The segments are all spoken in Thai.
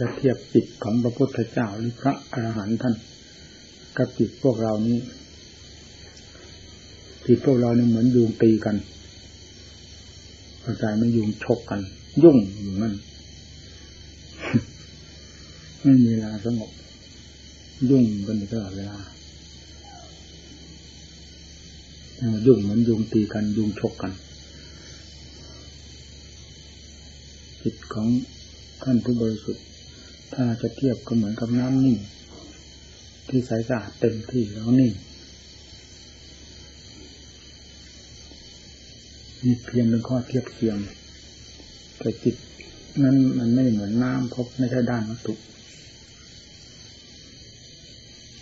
จะเทียบจิตของพระพุทธเจ้าหรือพระอรหันต์ท่านกับจิตพวกเรานี้จิตพวกเราเนี่ยเหมือนยุงตีกันเข้าใจมันยุงชกกัน ยุ่งอยู่นั่นไม่มีเวลาสงบยุ่งกันตลอดเวลายุ่งเหมือนยุงตีกัน ยุงชกกัน จิตของท่านผู้บริสุทธิ์ ถ้าจะเทียบก็เหมือนกับน้ำนิ่งที่ใสสะอาดเต็มที่แล้วนิ่งมีเพียงเป็นข้อเทียบเคียงแต่จิตนั้นมันไม่เหมือนน้ำเพราะไม่ใช่ด้านวัตถุ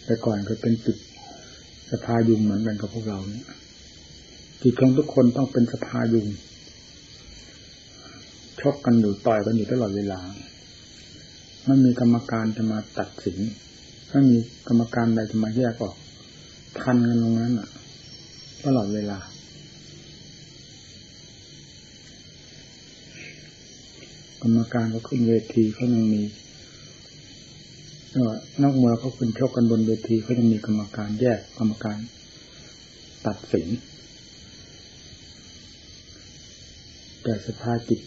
แต่ก่อนก็เป็นจิตสภายุงเหมือนกันกับพวกเราเนี่ยจิตของทุกคนต้องเป็นสภายุงชกกันอยู่ต่อยกันอยู่ตลอดเวลา ไม่มีกรรมการจะมาตัดสินไม่มีกรรมการใดจะมาแยกออกทันกันตรงนั้นอะตลอดเวลา กรรมการก็ขึ้นเวทีเขายังมีนักมวยเขาขึ้นชกกันบนเวทีเขายังมีกรรมการแยกกรรมการตัดสินแต่สภาจิต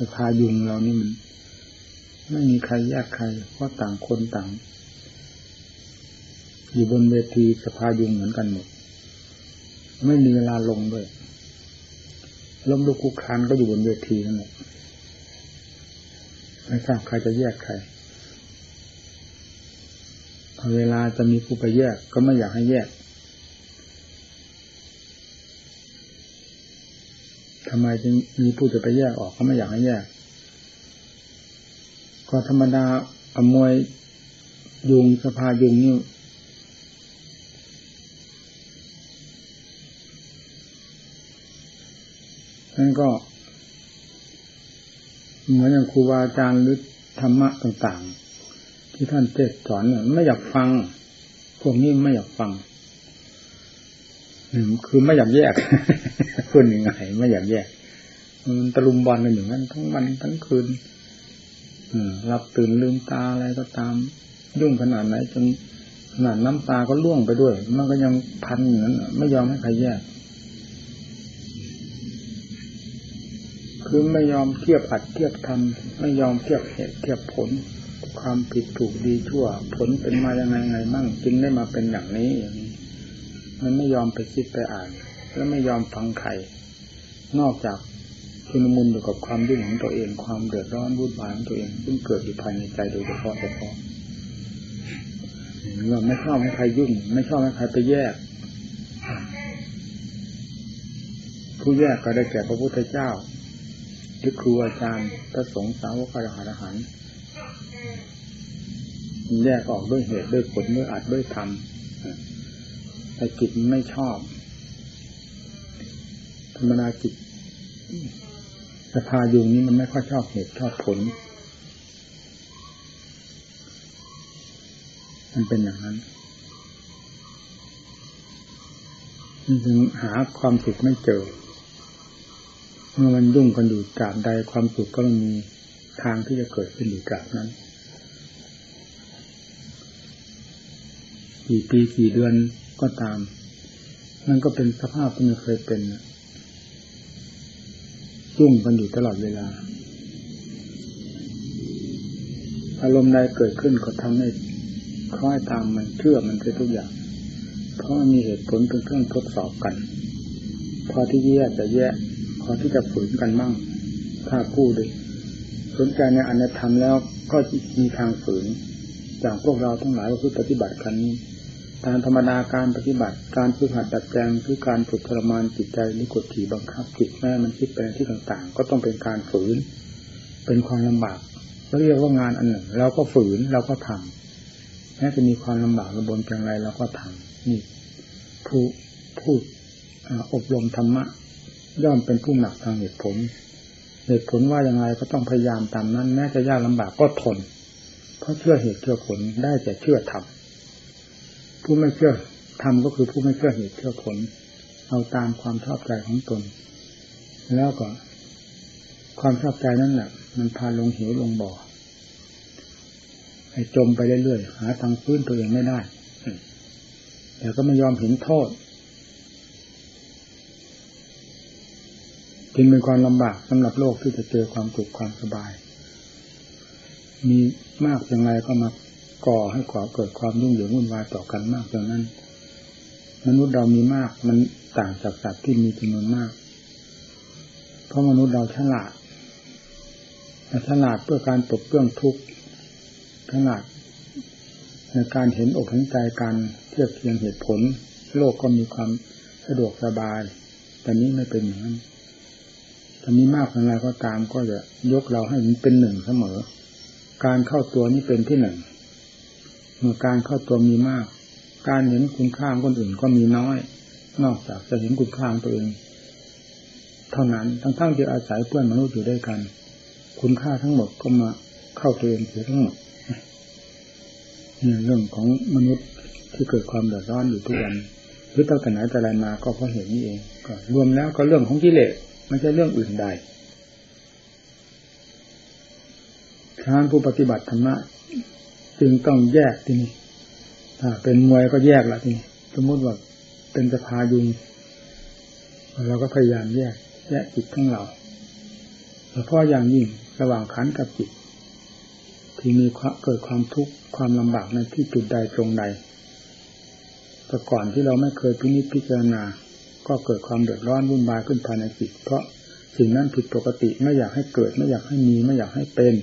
สภายุงเรานี่มัน ไม่มีใครแยกใคร เพราะต่างคนต่าง อยู่บนเวทีสภายุงเหมือนกันหมด ไม่มีเวลาลงด้วยล้มลุกคุกคานก็อยู่บนเวทีนั่นแหละไม่ทราบใครจะแยกใครเวลาจะมีผู้ไปแยกก็ไม่อยากให้แยกทำไมจึงมีผู้จะไปแยกออกเขาไม่อยากให้แยก ก็ธรรมดาอมวยยุงสภายุงนี่นั่นก็เหมือนอย่างครูบาอาจารย์หรือธรรมะต่างๆ ที่ท่านเทศสอนเนี่ยไม่อยากฟัง พวกนี้ไม่อยากฟังคือไม่อยากแยกคุณยังไงไม่อยากแยกมันตะลุมบอลกันอยู่นั้นทั้งวันทั้งคืน รับตื่นลืมตาอะไรก็ตาม ยุ่งขนาดไหนจนขนาดน้ำตาก็ล่วงไปด้วย มันก็ยังพันอย่างนั้นไม่ยอมให้ใครแยก คือไม่ยอมเทียบอัดเทียบทำไม่ยอมเทียบเหตุเทียบผล ความผิดถูกดีชั่ว ผลเป็นมายังไงไงมั่งจึงได้มาเป็นอย่างนี้อย่างนี้ มันไม่ยอมไปคิดไปอ่าน และไม่ยอมฟังใครนอกจาก ชุนมุนอยู่กับความยุ่งของตัวเอง ความเดือดร้อนวุ่นวายของตัวเอง ซึ่งเกิดอยู่ภายในใจโดยเฉพาะเฉพาะเราไม่ชอบให้ใครยุ่ง ไม่ชอบให้ใครไปแยก ผู้แยกก็ได้แก่พระพุทธเจ้าหรือครูอาจารย์พระสงฆ์สาวกอรหันต์แยกออกด้วยเหตุด้วยผลด้วยอัดด้วยธรรมแต่จิตไม่ชอบ ธรรมนาจิต สภายุงนี้มันไม่ค่อยชอบเหตุชอบผล มันเป็นอย่างนั้นจึงหาความสุขไม่เจอ เมื่อมันยุ่งกันอยู่กาบใดความสุขก็มีทางที่จะเกิดขึ้นอยู่กาบนั้นกี่ปีกี่เดือนก็ตามมันก็เป็นสภาพที่มันเคยเป็น ยุ่งกันอยู่ตลอดเวลา อารมณ์ใดเกิดขึ้นก็ทำให้คล้อยตามมันเชื่อมันไปทุกอย่าง เพราะมีเหตุผลเป็นเครื่องทดสอบกัน พอที่แยกจะแยกพอที่จะฝืนกันมั่ง ถ้าพูดเลยสนใจในอันธรรมแล้วก็มีทางฝืน จากพวกเราทั้งหลายว่าคือปฏิบัติคันนี้ ตามธรรมดาการปฏิบัติ การฝึกหัดดัดแปลงคือการฝึกทรมานจิตใจนิกดขี่บังคับจิตแม่มันคิดไปที่ต่างๆ ก็ต้องเป็นการฝืน เป็นความลำบากเราเรียกว่างานอันหนึ่ง เราก็ฝืนเราก็ทำแม้จะมีความลำบากระบนเพียงไรเราก็ทำนี่ผู้พูดอบรมธรรมะ ย่อมเป็นผู้หนักทางเหตุผลเหตุผลว่าอย่างไรก็ต้องพยายามตามนั้นแม้จะยากลำบากก็ทน เพราะเชื่อเหตุเชื่อผลได้แต่เชื่อทำ ผู้ไม่เชื่อทำก็คือผู้ไม่เชื่อเหตุเชื่อผล เอาตามความชอบใจของตน แล้วก็ ความชอบใจนั่นแหละมันพาลงเหวลงบ่อให้จมไปเรื่อยๆหาทางฟื้นตัวเองไม่ได้แต่ก็ไม่ยอมเห็นโทษจึงเป็นความลำบากสำหรับโลกที่จะเจอความสุขความสบาย มีมากอย่างไรก็มา ก่อให้ก่อเกิดความยุ่งเหยิงวุ่นวายต่อกันมากอย่านั้น มนุษย์เรามีมากมันต่างจากสัตว์ที่มีจำนวนมาก เพราะมนุษย์เราฉลาดฉลาดเพื่อการปกเปื้องทุกข์ฉลาดในการเห็นอกเห็นใจการเทียบเทียงเหตุผล โลกก็มีความสะดวกสบาย แต่นี้ไม่เป็นอย่างนั้นถ้ามีมากอะไรก็ตามก็จะยกเราให้มันเป็นหนึ่งเสมอ การเข้าตัวนี้เป็นที่หนึ่ง การเข้าตัวมีมาก การเห็นคุณค่าคนอื่นก็มีน้อย นอกจากจะเห็นคุณค่าตัวเอง เท่านั้นทั้งๆทที่อาศัยเพื่อนมนุษย์อยู่ด้วยกัน คุณค่าทั้งหมดก็มาเข้าตัวเองเสียทั้งหมดนี่เรื่องของมนุษย์ที่เกิดความเดือดร้อนอยู่ทุกวันหรือตั้งแต่ไหนแต่ไรมาก็เพราะเหตุนี้เองก็รวมแล้วก็เรื่องของกิเลสไม่ใช่เรื่องอื่นใดทานผู้ปฏิบัติธรรมะ จึงต้องแยกทีนี้ถ้าเป็นมวยก็แยกละทีนี้สมมติว่าเป็นสภายุงเราก็พยายามแยก แยกจิตทั้งเราเฉพาะอย่างยิ่งระหว่างขันกับจิต ที่มีเกิดความทุกข์ความลำบากในที่จุดใดตรงใดแต่ก่อนที่เราไม่เคยพินิจพิจารณา ก็เกิดความเดือดร้อนวุ่นวายขึ้นภายในจิต เพราะสิ่งนั้นผิดปกติไม่อยากให้เกิดไม่อยากให้มีไม่อยากให้เป็น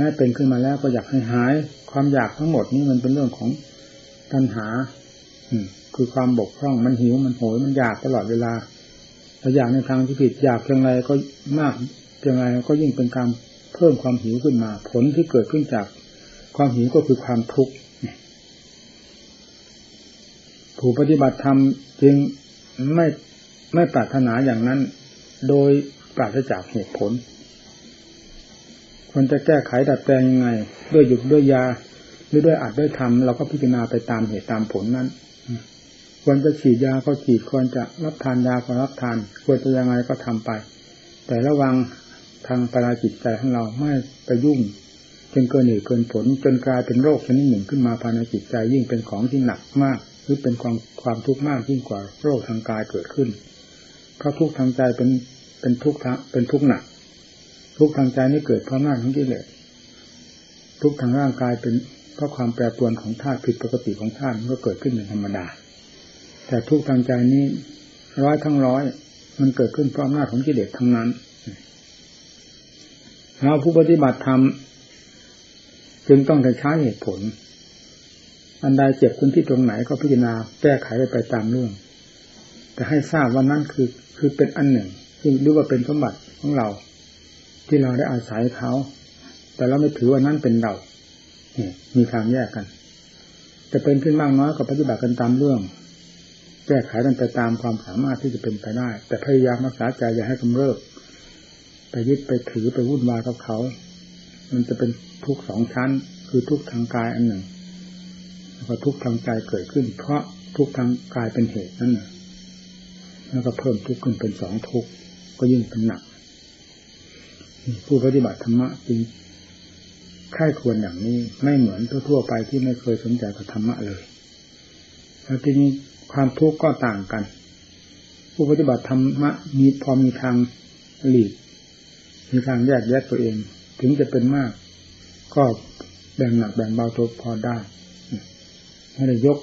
ถ้าเป็นขึ้นมาแล้วก็อยากให้หาย ความอยากทั้งหมดนี้มันเป็นเรื่องของปัญหา อืคือความบกพร่องมันหิวมันโหยมันอยากตลอดเวลาแต่อยากในทางที่ผิดอยากเพียงไรก็มากเพียงไรก็ยิ่งเป็นการเพิ่มความหิวขึ้นมา ผลที่เกิดขึ้นจากความหิวก็คือความทุกข์ผู้ปฏิบัติธรรมจึงไม่ไม่ปรารถนาอย่างนั้น โดยปราศจากเหตุผล ควรจะแก้ไขดัดแปลงยังไง ด้วยหยุดด้วยยาหรือด้วยอัดด้วยทำเราก็พิจารณาไปตามเหตุตามผลนั้นควรจะฉีดยาก็ฉีดควรจะรับทานยาก็รับทาน ควรจะยังไงก็ทำไป แต่ระวังทางปราจิตใจของเราไม่ไปยุ่งจนเกินเหตุเกินผล จนกลายเป็นโรคชนิดหนึ่งขึ้นมาภายในจิตใจยิ่งเป็นของที่หนักมาก หรือเป็นความความทุกข์มากยิ่งกว่าโรคทางกายเกิดขึ้นเพราะทุกข์ทางใจเป็นเป็นทุกข์เป็นทุกข์หนัก ทุกทางใจนี่เกิดเพราะหน้าของกิเลสทุกทางร่างกายเป็นเพราะความแปรปรวนของธาตุผิดปกติของธาตุมันก็เกิดขึ้นเป็นธรรมดา แต่ทุกทางใจนี้ร้อยทั้งร้อย มันเกิดขึ้นเพราะหน้าของกิเลสทั้งนั้นเราผู้ปฏิบัติธรรมจึงต้องใช้เหตุผล อันใดเจ็บขึ้นที่ตรงไหนก็พิจารณาแก้ไขไปไปตามเรื่อง แต่ให้ทราบว่านั่นคือคือเป็นอันหนึ่งซึ่งรู้ว่าเป็นสมบัติของเรา ที่เราได้อาศัยเขา แต่เราไม่ถือว่านั่นเป็นเราเนี่ยมีทางแยกกัน จะเป็นขึ้นมากน้อยก็ปฏิบัติกันตามเรื่อง แก้ไขกันไปตามความสามารถที่จะเป็นไปได้ แต่พยายามรักษาใจอย่าให้กำเริบไปยึดไปถือไปวุ่นวายกับเขา มันจะเป็นทุกสองชั้น คือทุกทางกายอันหนึ่งแล้วก็ทุกทางใจเกิดขึ้น เพราะทุกทางกายเป็นเหตุนั่นแหละแล้วก็เพิ่มทุกข์ขึ้นเป็นสองทุกข์ก็ยิ่งเป็นหนัก ผู้ปฏิบัติธรรมะจึงค่ายควรอย่างนี้ไม่เหมือนทั่วๆไปที่ไม่เคยสนใจกับธรรมะเลยแล้วทีนี้ความทุกข์ก็ต่างกัน ผู้ปฏิบัติธรรมะมีพอมีทางหลีกมีทางแยกแยะตัวเอง ถึงจะเป็นมาก ก็แบ่งหนักแบ่งเบาตัวพอได้ไม่ได้ยก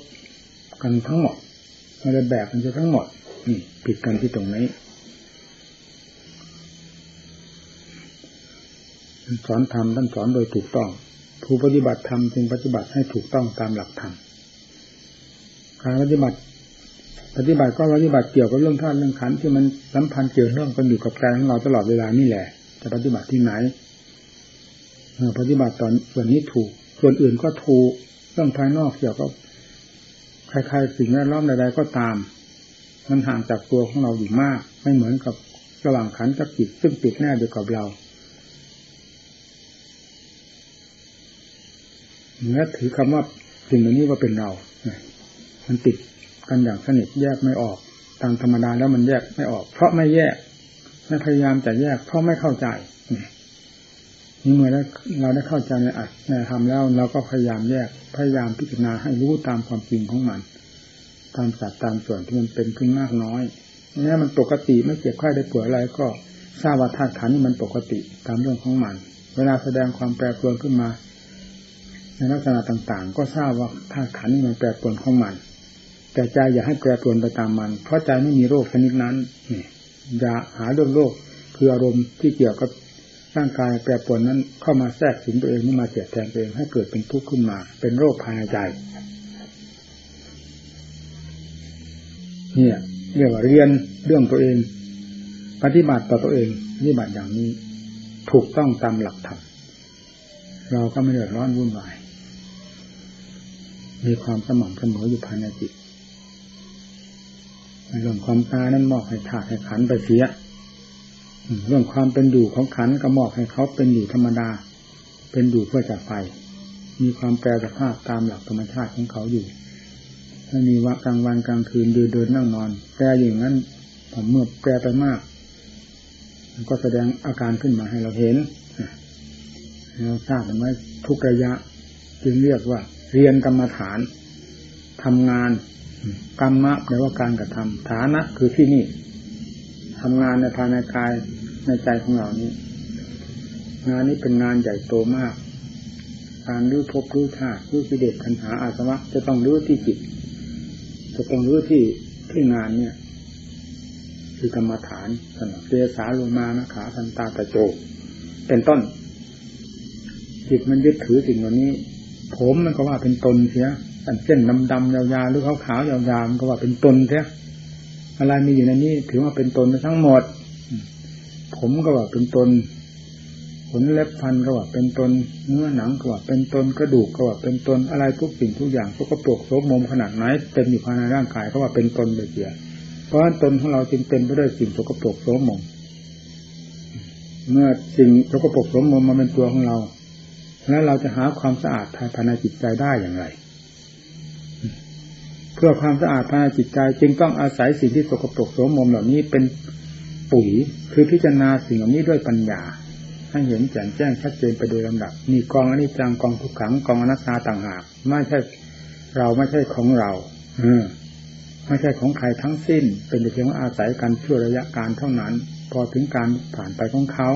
กันทั้งหมดไม่ได้แบกกันจะทั้งหมดนี่ผิดกันที่ตรงนี้ สอนธรรมท่านสอนโดยถูกต้อง ผู้ปฏิบัติธรรมจึงปฏิบัติให้ถูกต้องตามหลักธรรมการปฏิบัติปฏิบัติก็ปฏิบัติเกี่ยวกับเรื่องท่านเรื่องขันที่มันสัมพันธ์เกี่ยวเรื่องกันอยู่กับกายของเราตลอดเวลานี่แหละ จะปฏิบัติที่ไหนปฏิบัติตอนส่วนนี้ถูก ส่วนอื่นก็ถูกเรื่องภายนอกเกี่ยวกับใครๆสิ่งแวดล้อมใดๆก็ตาม มันห่างจากตัวของเราอยู่มาก ไม่เหมือนกับระหว่างขันกับจิตซึ่งติดแน่เดียวกับเรา เนื้อถือคำว่าสิ่งเหล่านี้ว่าเป็นเรามันติดกันอย่างสนิทแยกไม่ออก ตามธรรมดาแล้วมันแยกไม่ออก เพราะไม่แยกไม่พยายามจะแยก เพราะไม่เข้าใจนี่เมื่อเราได้เข้าใจในอัตในธรรมแล้ว เราก็พยายามแยกพยายามพิจารณาให้รู้ตามความจริงของมัน ตามสัดตามส่วนที่มันเป็นขึ้นมากน้อยนี่มันปกติไม่เจ็บไข้ได้ป่วยอะไรก็ทราบว่าธาตุขันนี่มันปกติตามเรื่องของมัน เวลาแสดงความแปรปรวนขึ้นมา ในลักษณะต่างๆ ก็ทราบว่าธาตุขันนี่มันแปรปรวนของมัน แต่ใจอย่าให้แปรปรวนไปตามมัน เพราะใจไม่มีโรคชนิดนั้นนี่อย่าหาเรื่องโรคคืออารมณ์ที่เกี่ยวกับร่างกายแปรปรวนนั้นเข้ามาแทรกสิงตัวเองนี่มาเสียแทนตัวเองให้เกิดเป็นทุกข์ขึ้นมา เป็นโรคภายในใจเนี่ยเรียกว่าเรียนเรื่องตัวเอง ปฏิบัติต่อตัวเองนี่บัติอย่างนี้ ถูกต้องตามหลักธรรมเราก็ไม่เดือดร้อนวุ่นวาย มีความสม่ำเสมออยู่ภายในจิตเรื่องความตานั้นมอบให้ถาดให้ขันไปเสียเรื่องความเป็นอยู่ของขันก็มอบให้เขาเป็นอยู่ธรรมดา เป็นอยู่เพื่อจะไป มีความแปรสภาพตามหลักธรรมชาติของเขาอยู่ถ้ามีว่ากลางวันกลางคืนเดินเดินนั่งนอนแปรอย่างนั้นผมเมื่อแปรไปมากมันก็แสดงอาการขึ้นมาให้เราเห็นเราทราบไว้ทุกระยะจึงเรียกว่า เรียนกรรมฐานทำงานกรรมะแปลว่าการกระทำฐานะ คือที่นี่ทำงานในภายในกายในใจของเรานี้ งานนี้เป็นงานใหญ่โตมาก การรู้พบรู้ธาตุรู้กิเลสปัญหาอาสวะจะต้องรู้ที่จิต จะต้องรู้ที่ที่งานเนี่ย คือกรรมฐานสนับเรสาลมานะขาทันตาตะโจ เป็นต้น จิตมันยึดถือสิ่งเหล่านี้ ผมมันก็ว่าเป็นตนเสียเส้นดำๆยาวๆหรือขาวๆยาวๆมันก็ว่าเป็นตนเสียอะไรมีอยู่ในนี้ถือว่าเป็นตนทั้งหมด ผมก็ว่าเป็นตนขนเล็บฟันก็ว่าเป็นตนเนื้อหนังก็ว่าเป็นตนกระดูกก็ว่าเป็นตนอะไรทุกสิ่งทุกอย่างทุกกระปกโสมมขนาดไหนเป็นอยู่ภายในร่างกายก็ว่าเป็นตนเลยเสียเพราะตนของเราจึงเป็นไปด้วยสิ่งสกปรกโสมมเมื่อสิ่งสกปรกโสมมมาเป็นตัวของเรา แล้วเราจะหาความสะอาดภายในจิตใจได้อย่างไร เพื่อความสะอาดภายในจิตใจ จึงต้องอาศัยสิ่งที่สกปรกโสมมเหล่านี้เป็นปุ๋ยคือพิจารณาสิ่งเหล่านี้ด้วยปัญญาให้เห็นแจ่มแจ้งชัดเจนไปโดยลำดับมีกองอนิจจังกองทุกขังกองอนัตตาต่างหากไม่ใช่เราไม่ใช่ของเราออไม่ใช่ของใครทั้งสิ้น เป็นเพียงว่าอาศัยกันชั่วระยะการเท่านั้น พอถึงการผ่านไปของเขา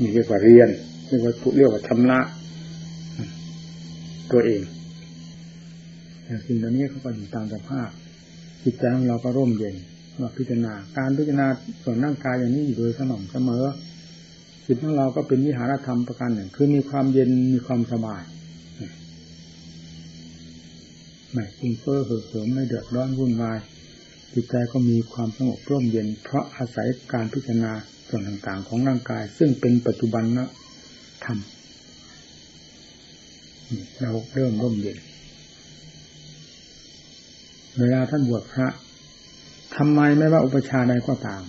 นี่เรียกว่าเรียน เรียกว่าเรียกว่าชำระตัวเองแต่สิ่งเหล่านี้เขาก็อยู่ตามสภาพจิตใจของเราก็ร่มเย็นเราพิจารณาการพิจารณาส่วนร่างกายอย่างนี้อยู่โดยสม่ำเสมอจิตของเราก็เป็นวิหารธรรมประการหนึ่ง คือมีความเย็นมีความสบายไม่ฟุ้งเฟ้อเห่อเหิมไม่เดือดร้อนวุ่นวายจิตใจก็มีความสงบร่มเย็น เพราะอาศัยการพิจารณาส่วนต่างๆของร่างกาย ซึ่งเป็นปัจจุบันนะ ธรรมเราเริ่มร่มเย็นเวลาท่านบวชพระทำไมไม่ว่าอุปชาใดก็ตาม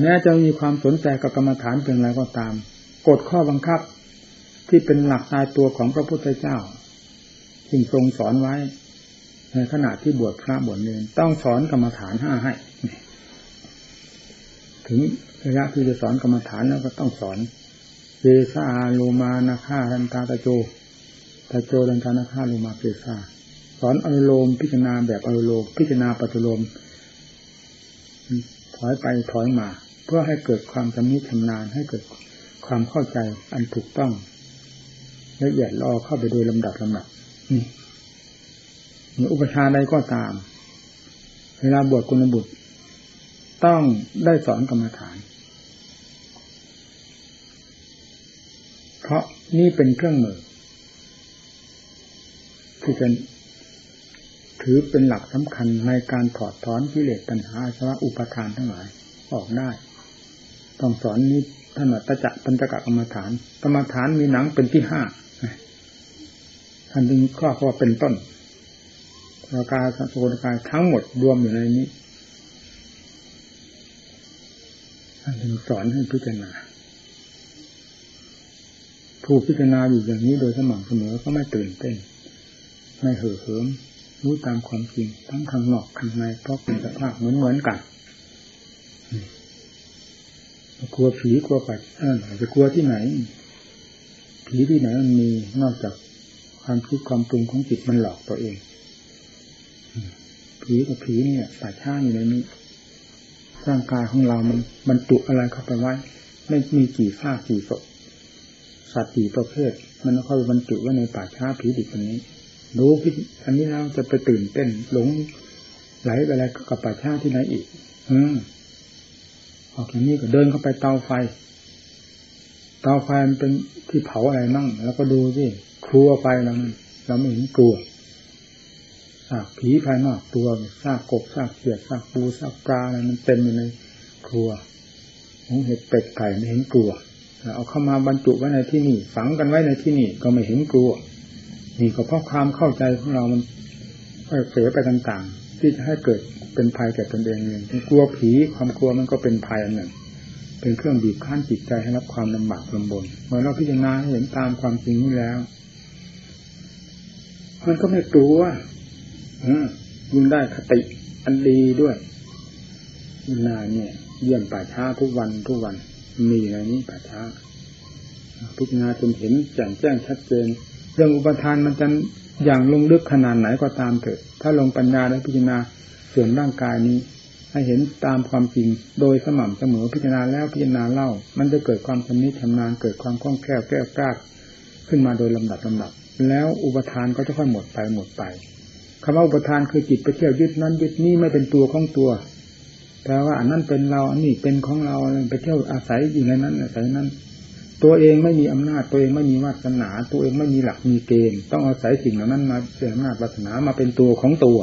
แม้จะมีความสนใจกับกรรมฐานเป็นอะไรก็ตาม กฎข้อบังคับที่เป็นหลักตายตัวของพระพุทธเจ้าจึงทรงสอนไว้ ในขณะที่บวชพระบวชเนรต้องสอนกรรมฐานห้าให้ ถึงระยะที่จะสอนกรรมฐานแล้วก็ต้องสอน เปซาโลมานาคาทันตาตะโจตะโจดันตานาคาโลมาเปซาสอนอนุโลมพิจารณาแบบอนุโลมพิจารณาปัจโลมถอยไปถอยมา เพื่อให้เกิดความชำนิชำนาญให้เกิดความเข้าใจอันถูกต้องละเอียดรอเข้าไปโดยลำดับลำดับนี่มีอุปชาใดก็ตาม เวลาบวชกุณบุตร ต้องได้สอนกรรมฐาน เพราะนี่เป็นเครื่องมือ ที่จะถือเป็นหลักสำคัญในการถอดถอนกิเลสปัญหาสวะอุปทานทั้งหลายออกได้ ต้องสอนนี้ท่านวัตจักปัญจกกรรมฐานกรรมฐานมีหนังเป็นที่ห้าท่านจึงข้อข้อเป็นต้นราคาสัโนกายทั้งหมดรวมอยู่ในนี้ท่านจึงสอนให้พิจารณา ผู้พิจารณาอยู่อย่างนี้โดยสม่ำเสมอก็ไม่ตื่นเต้น ไม่เห่อเหิมรู้ตามความจริงทั้งข้างนอกข้างในเพราะเป็นสภาพเหมือนเหมือนกันกลัวผีกลัวปัดเออจะกลัวที่ไหน ผีที่ไหนมันมีนอกจากความคิดความปรุงของจิตมันหลอกตัวเองผีกับผีเนี่ยป่าช้าอยู่ในนี้ร่างกายของเรามันมันจุอะไรเข้าไปไว้ ไม่มีกี่ซากี่ศพ สัตว์กี่ประเภท มันเข้าไปบรรจุไว้ในป่าช้าผีดิบอันนี้ รู้พิอันนี้แล้วจะไปตื่นเต้นหลงไหลไปอะไรกับป่าช้าที่ไหนอีก อืมออกอย่างนี้ก็เดินเข้าไปเตาไฟ เตาไฟมันเป็นที่เผาอะไรมั่ง แล้วก็ดูสิครัวไฟเราเราไม่เห็นกลัวซากผีภายนอกตัวซากกบซากเขียดซากปูซากปลาอะไรมันเต็มอยู่ในครัวหงเห็ดเป็ดไก่ไม่เห็นกลัว เอาเข้ามาบรรจุไว้ในที่นี่ ฝังกันไว้ในที่นี่ก็ไม่เห็นกลัว นี่ก็เพราะความเข้าใจของเรามันเสียไปต่างๆ ที่จะให้เกิดเป็นภัยแก่ตนเองเองกลัวผีความกลัวมันก็เป็นภัยอันหนึ่ง เป็นเครื่องบีบคั้นจิตใจให้รับความลำบากลำบนเมื่อเราพิจารณาเห็นตามความจริงนี้แล้วมันก็ไม่กลัวยิ่งได้คติอันดีด้วยนาเนี่ย เยี่ยมป่าช้าทุกวันทุกวัน มีอะไรนี้ป่าช้าพิจารณาจนเห็นแจ่งแจ้งชัดเจน เรื่องอุปทานมันจะอย่างลงลึกขนาดไหนก็ตามเถิดถ้าลงปัญญาและพิจารณาส่วนร่างกายนี้ ให้เห็นตามความจริงโดยสม่ำเสมอพิจารณาแล้วพิจารณาเล่า มันจะเกิดความชำนิชำนาญเกิดความคล่องแคล่วแก้วกล้าขึ้นมาโดยลำดับลำดับ แล้วอุปทานก็จะค่อยหมดไปหมดไปคำว่าอุปทานคือจิตไปเที่ยวยึดนั้นยึดนี้ไม่เป็นตัวของตัว แต่ว่าอันนั้นเป็นเราอันนี้เป็นของเราไปเที่ยวอาศัยอยู่ในนั้นอาศัยนั้น ตัวเองไม่มีอำนาจตัวเองไม่มีวาสนา ตัวเองไม่มีหลักมีเกณฑ์ต้องอาศัยสิ่งเหล่านั้นมาเสียอำนาจวาสนามาเป็นตัวของตัว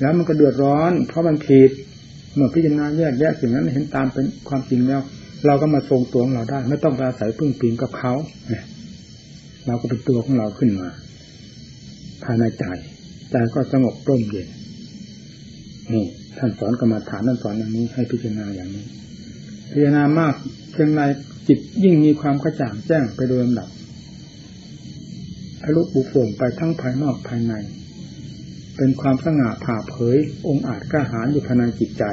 แล้วมันก็เดือดร้อน เพราะมันผิดเมื่อพิจารณาแยกแยะสิ่งนั้นเห็นตามเป็นความจริงแล้ว เราก็มาทรงตัวของเราได้ ไม่ต้องไปอาศัยพึ่งพิงกับเขาเราก็เป็นตัวของเราขึ้นมาภายในใจใจก็สงบร่มเย็นนี่ ท่านสอนกรรมฐานท่านสอนอย่างนี้ให้พิจารณาอย่างนี้ พิจารณามากเพียงไรจิตยิ่งมีความกระจ่างแจ้งไปโดยลำดับทะลุบุโป่งไปทั้งภายนอกภายใน เป็นความสง่าผ่าเผย องค์อาจกล้าหาญอยู่ภายในจิตใจ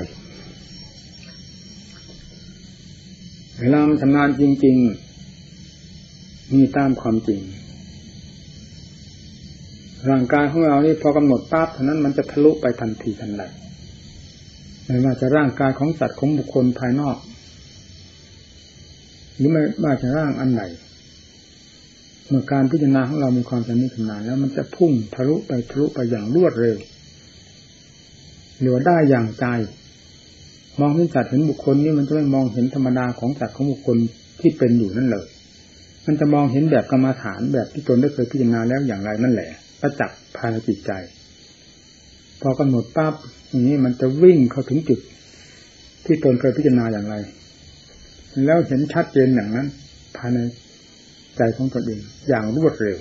เวลามันชำนาญจริง ๆ มีตามความจริง ร่างกายของเรานี่พอกำหนดปั๊บเท่านั้นมันจะทะลุไปทันทีทันใด ไม่ว่าจะร่างกายของสัตว์ของบุคคลภายนอก หรือไม่ว่าจะร่างอันไหนเมื่อการพิจารณาของเรามีความชำนิชำนาญแล้วมันจะพุ่งทะลุไปทะลุไปอย่างรวดเร็วเหลือได้อย่างใจ มองเห็นสัตว์เห็นบุคคลนี่มันจะไม่มองเห็นธรรมดาของสัตว์ของบุคคลที่เป็นอยู่นั่นเลย มันจะมองเห็นแบบกรรมฐานแบบที่ตนได้เคยพิจารณาแล้วอย่างไรนั่นแหละประจักษ์ภายในจิตใจ พอกำหนดปั๊บ อย่างนี้มันจะวิ่งเข้าถึงจุด ที่ตนเคยพิจารณาอย่างไร แล้วเห็นชัดเจนอย่างนั้นภายในใจของตนเองอย่างรวดเร็ว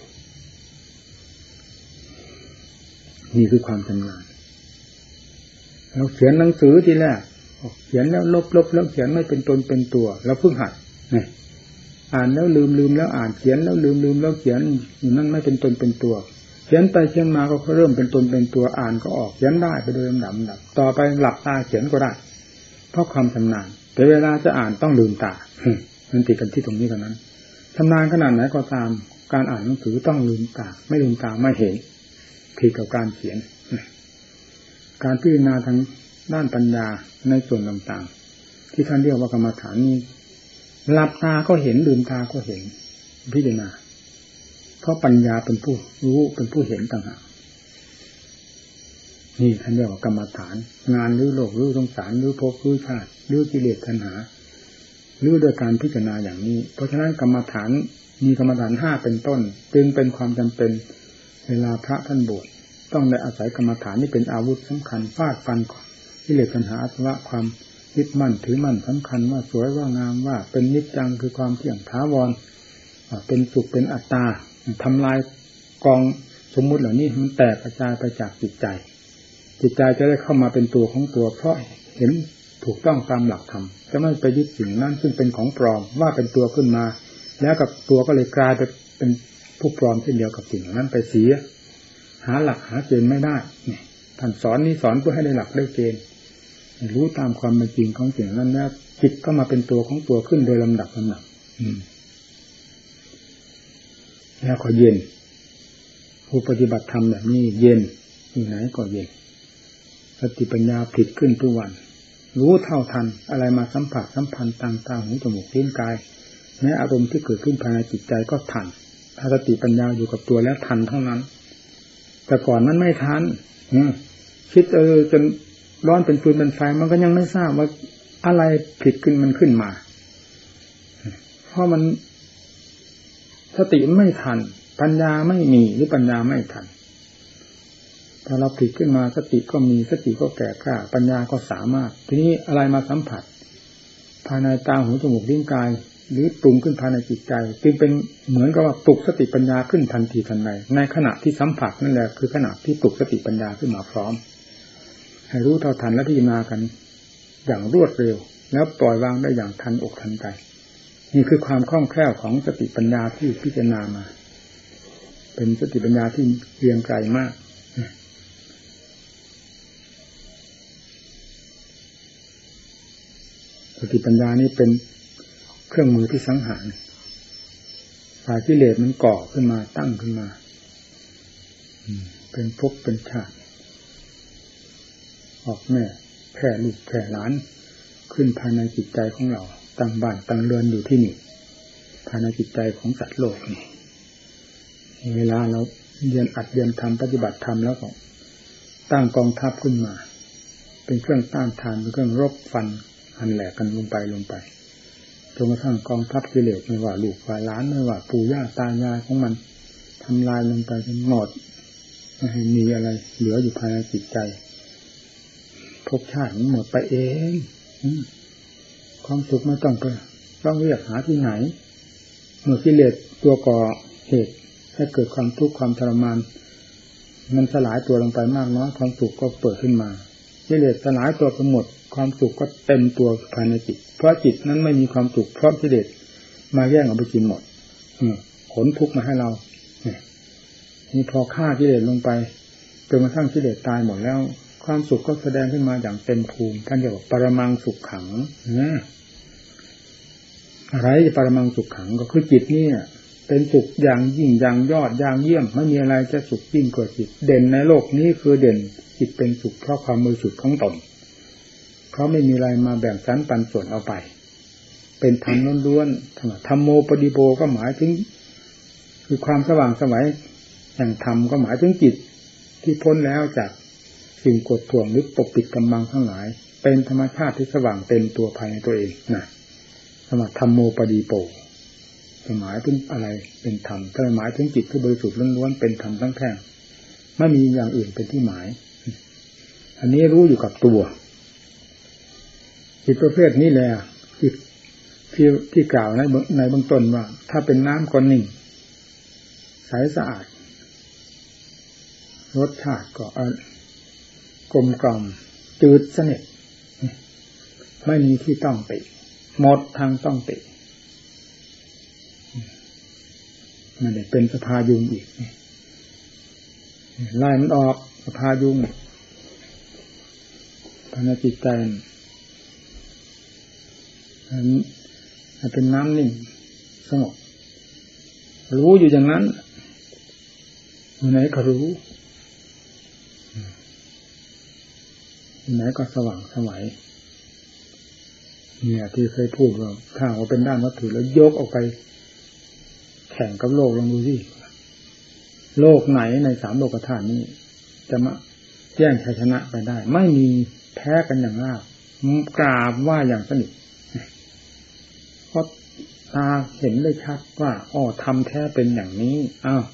นี่คือความชำนาญเราเขียนหนังสือทีแรกเขียนแล้วลบลบแล้วเขียนไม่เป็นตนเป็นตัวแล้วเพิ่งหัดนี่อ่านแล้วลืมลืมแล้วอ่านเขียนแล้วลืมลืมแล้วเขียนอยู่นั่นไม่เป็นตนเป็นตัว เขียนไปเขียนมาก็เริ่มเป็นตนเป็นตัวอ่านก็ออกเขียนได้ไปโดยลำดับดับต่อไปหลับตาเขียนก็ได้ เพราะความชำนาญแต่เวลาจะอ่านต้องลืมตามันติดกันที่ตรงนี้เท่านั้นชำนาญขนาดไหนก็ตาม การอ่านหนังสือต้องลืมตา ไม่ลืมตาไม่เห็นผิดกับการเขียน การพิจารณาทางด้านปัญญาในส่วนต่างๆ ที่ท่านเรียกว่ากรรมฐานนี้หลับตาก็เห็นลืมตาก็เห็นพิจารณา ราะปัญญาเป็นผู้รู้เป็นผู้เห็นต่างหากนี่ท่านเรียกว่ากรรมฐาน งานรือโลกรือสงสารรือภพรือชาติรือกิเลสทันหารือโดยการพิจารณาอย่างนี้ เพราะฉะนั้นกรรมฐานมีกรรมฐานห้าเป็นต้น จึงเป็นความจำเป็นเวลาพระท่านบวชต้องได้อาศัยกรรมฐานนี่เป็นอาวุธสำคัญฟาดฟันกิเลสทันหาว่าความยึดมั่นถือมั่นสำคัญว่าสวยว่างามว่าเป็นนิจจังคือความเที่ยงท้าวรเป็นสุขเป็นอัตตา ทำลายกองสมมุติเหล่านี้มันแตกกระจายไปจากจิตใจ จิตใจจะได้เข้ามาเป็นตัวของตัว เพราะเห็นถูกต้องตามหลักธรรมจะไม่ไปยึดสิ่งนั้นซึ่งเป็นของปลอมว่าเป็นตัวขึ้นมา แล้วกับตัวก็เลยกลายไปเป็นผู้ปลอมเช่นเดียวกับสิ่งนั้นไปเสีย หาหลักหาเกณฑ์ไม่ได้นี่ท่านสอนนี้สอนเพื่อให้ได้หลักได้เกณฑ์รู้ตามความเป็นจริงของสิ่งนั้นแล้วจิตก็มาเป็นตัวของตัวขึ้นโดยลำดับลำดับ แล้วก็เย็น ผู้ปฏิบัติธรรมแบบนี้เย็นอยู่ไหนก็เย็นสติปัญญาผิดขึ้นทุกวัน รู้เท่าทันอะไรมาสัมผัสสัมพันธ์ต่างตาหูจมูกเลิ้นกายแม้อารมณ์ที่เกิดขึ้นภายในจิตใจก็ทัน ถ้าสติปัญญาอยู่กับตัวแล้วทันเท่านั้น แต่ก่อนนั้นไม่ทันคิดเออจนร้อนเป็นฟืนเป็นไฟมันก็ยังไม่ทราบว่าอะไรผิดขึ้นมันขึ้นมา เพราะมัน สติไม่ทัน ปัญญาไม่มีหรือปัญญาไม่ทันถ้าเราผิดขึ้นมาสติก็มีสติก็แก่กล้า ปัญญาก็สามารถ ทีนี้อะไรมาสัมผัส ภายในตาหูจมูกลิ้นกาย หรือปรุงขึ้นภายในจิตใจ จึงเป็นเหมือนกับว่าปลุกสติปัญญาขึ้นทันทีทันใดในขณะที่สัมผัสนั่นแหละคือขณะที่ปลุกสติปัญญาขึ้นมาพร้อม ให้รู้เท่าทันและพิจารณากัน อย่างรวดเร็ว แล้วปล่อยวางได้อย่างทันอกทันใจ นี่คือความคล่องแคล่วของสติปัญญาที่พิจารณามา เป็นสติปัญญาที่เรียงไกลมากสติปัญญานี่เป็นเครื่องมือที่สังหารฝ่ายกิเลสมันก่อขึ้นมาตั้งขึ้นมา เป็นภพเป็นชาติ ออกแม่แผ่ลูกแผ่หลาน ขึ้นภายในจิตใจของเรา ตั้งบ้านตั้งเรือนอยู่ที่นี่ภายในจิตใจของสัตว์โลกนี่เวลาเราเรียนอัดเรียนทำปฏิบัติธรรมแล้วก็ตั้งกองทัพขึ้นมา เป็นเครื่องต้านทานเป็นเครื่องรบฟันอันแหลกกันลงไปลงไปจนกระทั่งกองทัพกิเลสไม่ว่าลูกว่าล้านไม่ว่าปู่ย่าตายายของมันทำลายลงไปจนหมดไม่ให้มีอะไร เหลืออยู่ภายในจิตใจภพชาติมันหมดไปเอง ความสุขไม่ต้องไปต้องเรียกหาที่ไหน เมื่อกิเลสตัวก่อเหตุให้เกิดความทุกข์ความทรมาน มันสลายตัวลงไปมากน้อยความสุขก็เปิดขึ้นมากิเลสสลายตัวไปหมด ความสุขก็เต็มตัวภายในจิต เพราะจิตนั้นไม่มีความสุขเพราะกิเลสมาแย่งเอาไปกินหมดขนทุกข์มาให้เรานี่พอฆ่ากิเลสลงไปจนกระทั่งกิเลสตายหมดแล้ว ความสุขก็แสดงขึ้นมาอย่างเต็มภูมิท่านเรียกว่าปรมังสุขขังนะอะไรจะปรมังสุขขังก็คือจิตนี่เป็นสุขอย่างยิ่งอย่างยอดอย่างเยี่ยมไม่มีอะไรจะสุขยิ่งกว่าจิต เด่นในโลกนี้คือเด่นจิตเป็นสุขเพราะความมือสุดของตนเขาไม่มีอะไรมาแบ่งสรรปันส่วนเอาไป เป็นธรรมล้วนๆธรรมโมปฏิโบก็หมายถึง คือความสว่างสวัยแห่งธรรมก็หมายถึงจิตที่พ้นแล้วจาก สิ่งกดท่วงหรือปกปิดกำบังทั้งหลาย เป็นธรรมชาติที่สว่างเต็มตัวภายในตัวเองนะสมธรรมโมปฏิโปหมายถึงอะไรเป็นธรรมถ้าหมายถึงจิตที่บริสุทธิ์ล้วนๆเป็นธรรมทั้งแท่งไม่มีอย่างอื่นเป็นที่หมาย อันนี้รู้อยู่กับตัว จิตประเภทนี้แหละจิตที่ที่กล่าวในในเบื้องต้นว่า ถ้าเป็นน้ำก็นิ่งใสสะอาด รสชาติก็ กลมกล่อมจืดสนิทไม่มีที่ต้องติหมดทางต้องติมันเด็เป็นสภายุงอีกไล่มันออกสภายุงภายในจิตใจมันเป็นน้ำนิ่งสงบรู้อยู่อย่างนั้นอยู่ไหนก็รู้ ไหนก็สว่างสวัยเนี่ย ที่เคยพูดว่าถ้าว่าเป็นด้านวัตถุแล้วยกออกไป แข่งกับโลกลองดูสิโลกไหนในสามโลกธาตุนี้ จะมาแย่งชัยชนะไปได้ ไม่มีแพ้กันอย่างราบกราบว่าอย่างสนิทเพราะตาเห็นได้ชัดว่าอ๋อทำแท้เป็นอย่างนี้อ้าว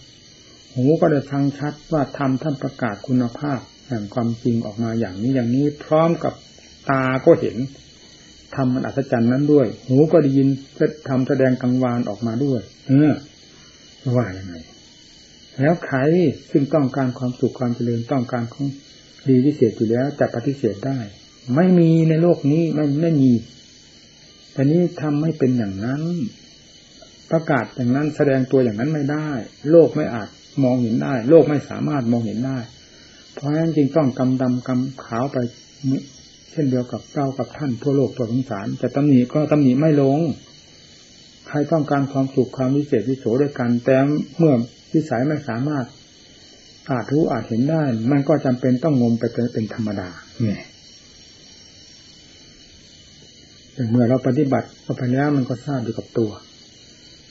หูก็ได้ฟังชัดว่าทำท่านประกาศคุณภาพ ห่งความจริงออกมาอย่างนี้อย่างนี้พร้อมกับตาก็เห็นทำมันอัศจรรย์นั้นด้วย หูก็ได้ยินทำแสดงกังวานออกมาด้วย เออว่ายังไงแล้วใครซึ่งต้องการความสุขความเจริญต้องการของดีพิเศษอยู่แล้วจะปฏิเสธได้ ไม่มีในโลกนี้ไม่ไม่มีแต่นี้ทำให้เป็นอย่างนั้น ประกาศอย่างนั้นแสดงตัวอย่างนั้นไม่ได้ โลกไม่อาจมองเห็นได้ โลกไม่สามารถมองเห็นได้ เพราะฉะนั้นจึงต้องกำดำกำขาวไปเช่นเดียวกับเรากับท่านทั่วโลกทั่วสงสารจะตำหนิก็ตำหนิไม่ลง ใครต้องการความสุขความวิเศษวิโสด้วยกัน แต่เมื่อวิสัยไม่สามารถ อาจรู้อาจเห็นได้ มันก็จำเป็นต้องงมไปเป็นธรรมดาเนี่ยเมื่อเราปฏิบัติเข้าไปแล้วมันก็ทราบอยู่กับตัว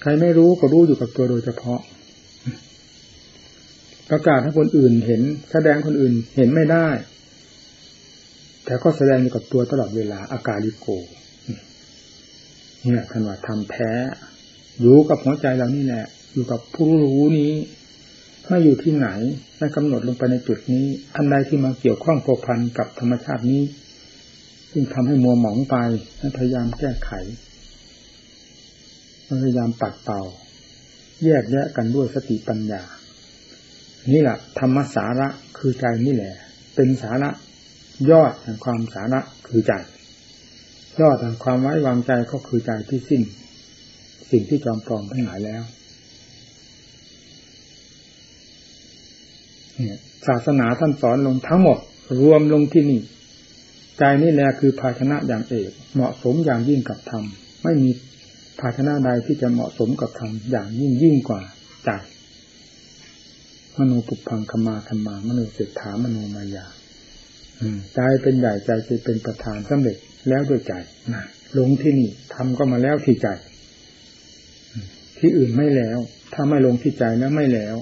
ใครไม่รู้ก็รู้อยู่กับตัวโดยเฉพาะ ประกาศให้คนอื่นเห็น แสดงคนอื่นเห็นไม่ได้ แต่ก็แสดงอยู่กับตัวตลอดเวลาอากาลิโกเนี่ยท่านว่าทำแท้ อยู่กับหัวใจเรานี่แหละอยู่กับผู้รู้นี้ไม่อยู่ที่ไหนไม่กำหนดลงไปในจุดนี้ อันใดที่มาเกี่ยวข้องโผพันกับธรรมชาตินี้ ซึ่งทำให้มัวหมองไปพยายามแก้ไขพยายามปัดเป่า แยกแยะกันด้วยสติปัญญา นี่แหละธรรมสาระคือใจนี่แหละ เป็นสาระยอดแห่งความสาระคือใจยอดแห่งความไว้วางใจก็คือใจที่สิ้น สิ่งที่จอมปลอมทั้งหลายแล้วศาสนาท่านสอนลงทั้งหมด รวมลงที่นี่ใจนี่แหละคือภาชนะอย่างเอกเหมาะสมอย่างยิ่งกับธรรมไม่มีภาชนะใดที่จะเหมาะสมกับธรรมอย่างยิ่งยิ่งกว่าใจ มโนปุพังคมาธรรมามโนเศรษฐามโนมายาใจเป็นใหญ่ใจจะเป็นประธานสำเร็จแล้วด้วยใจนะลงที่นี่ทำก็มาแล้วที่ใจ ที่อื่นไม่แล้ว ถ้าไม่ลงที่ใจแล้วไม่แล้ว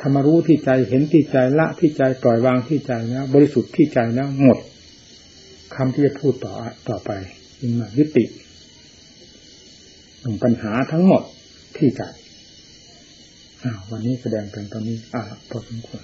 ธรรมารู้ที่ใจเห็นที่ใจละที่ใจปล่อยวางที่ใจแล้วบริสุทธิ์ที่ใจแล้วหมดคำที่จะพูดต่อต่อไปจึงมายุติปัญหาทั้งหมดที่ใจ วันนี้แสดงเป็นตอนนี้อ่าพอสมควร